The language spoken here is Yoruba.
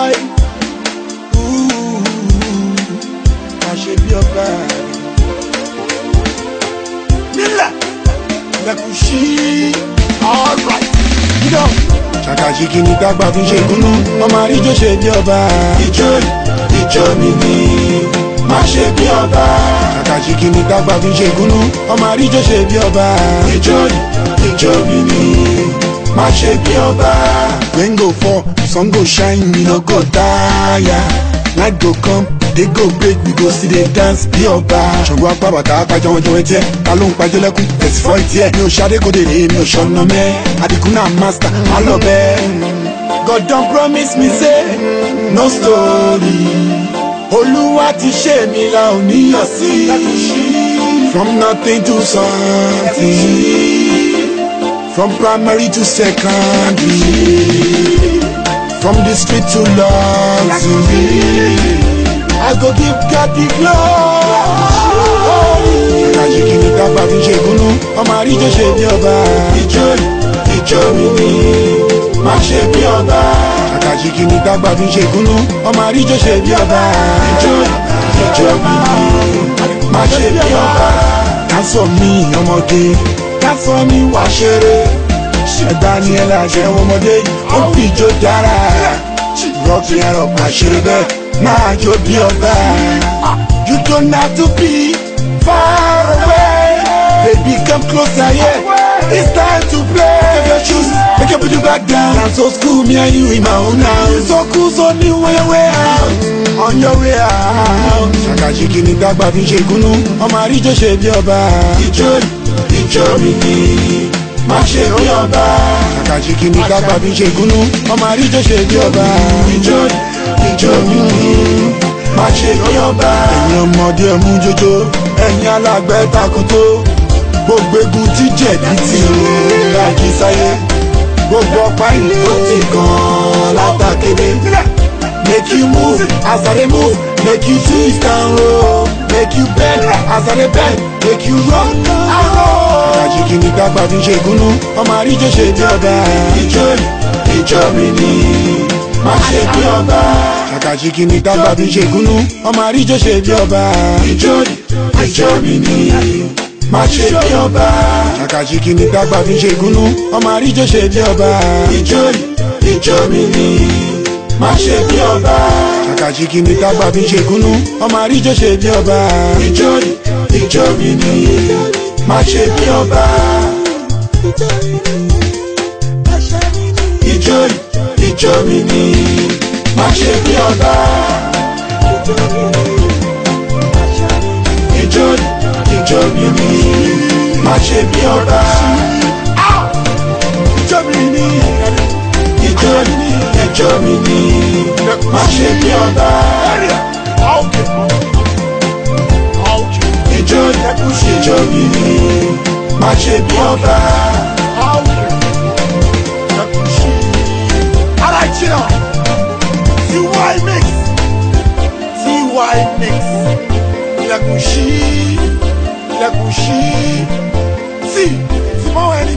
báyìí. Má ṣe bí ọba rẹ̀. Nílẹ̀ lẹ́kùn sí ọ̀rọ̀ ìdídọ̀. Ṣàkàṣì kí ni gbàgbà fi ṣe gúnú, ọmọ àríjọ ṣe bí ọba. Ìjọ ìjọ mi ni má ṣe bí ọba. Ṣàkàṣì kí ni gbàgbà fi ṣe gúnú, ọmọ àríjọ ṣe bí ọba. Ìjọ ìjọ mi ni má ṣe bí ọba rain go fall sun go shine we no go tire Light go come day go break we go see dey dance bí ọba. ṣògbọ́n apá bàtà apájọ wọn jọ etí ẹ̀ ta ló ń pàjọ lẹ́kùn tẹ̀sí fọ́ etí ẹ̀. mi ò ṣàdékòdè rèé mi ò ṣọ̀nà mẹ́ àdìgún náà master á lọ bẹ́ẹ̀. God don promise me say no story olúwa ti ṣe mi la ò níyàn sí from nothing to something. From primary to secondary From the street to luxury I go give God the glory Kàkàjì kìíní dábàá fi ṣe gúnú Ọmọ àríjọ ṣe bí ọba Ìjọ ìjọ mi ni má ṣe bí ọba Kàkàjì kìíní dábàá fi ṣe gúnú Ọmọ àríjọ ṣe bí ọba Ìjọ ìjọ mi ni má ṣe bí ọba Ká sọ mí ọmọge ká sọ mí wá ṣeré ṣẹ̀dá ní ọmọdé ó fi jó dára rọ́ọ̀kì ẹ̀rọ pàṣẹ bẹ́ẹ̀ máa jó bí ọba. You don't have to be far away. Baby, come closer, yeah. It's time to play. Take your shoes, make your booty back down. I'm so cool, me and you in my own house. So cool, so new on your way out. On your way out. Ṣàkàṣìkì ni dàgbà fi ṣe gúnú, ọmọ àríjọ ṣe bí ọba. Ìjọ mi, ìjọ mi ni má ṣe bí ọba. kàkàjì kì ní kápá bí ṣègúnú ọmọ àríjọ ṣe bí ọba. ìjọ ìjọ yìí má ṣe bí ọba. ẹ̀yin ọmọdé ẹ̀mú jójó ẹ̀yin alágbẹ̀ takoto gbogbo egun jẹ̀bi ti rà sáyé gbogbo ọ̀pá ìlú tó ti kàn látàkéde. make you move as i dey move make you twist and roll make you bend as i dey bend make you run and roll àjìkì ní kápá fi ṣe gúnú ọmọ àríjẹ ṣe bí ọba. ìjọ ìjọ mi ni má ṣe bí ọba. àkàṣìkì ní kápá fi ṣe gúnú ọmọ àríjẹ ṣe bí ọba. ìjọ ìjọ mi ni má ṣe bí ọba. àkàṣìkì ní kápá fi ṣe gúnú ọmọ àríjẹ ṣe bí ọba. ìjọ ìjọ mi ni má ṣe bí ọba. àkàṣìkì ní kápá fi ṣe gúnú ọmọ àríjẹ ṣe bí ọba. ìjọ ìjọ mi ni má ṣe bí ọba. ìjọ ìjọ mi ni má ṣe bí ọba. ìjọ ìjọ mi ni má ṣe bí ọba. ìjọ mi ni ìjọ ìjọ mi ni má ṣe bí ọba. ìjọ ìjọ mi ni má ṣe bí ọba. Arachina TY mix TY mix ilẹ̀kùn ṣí ilẹ̀kùn ṣí tí tí mọ́ ẹni.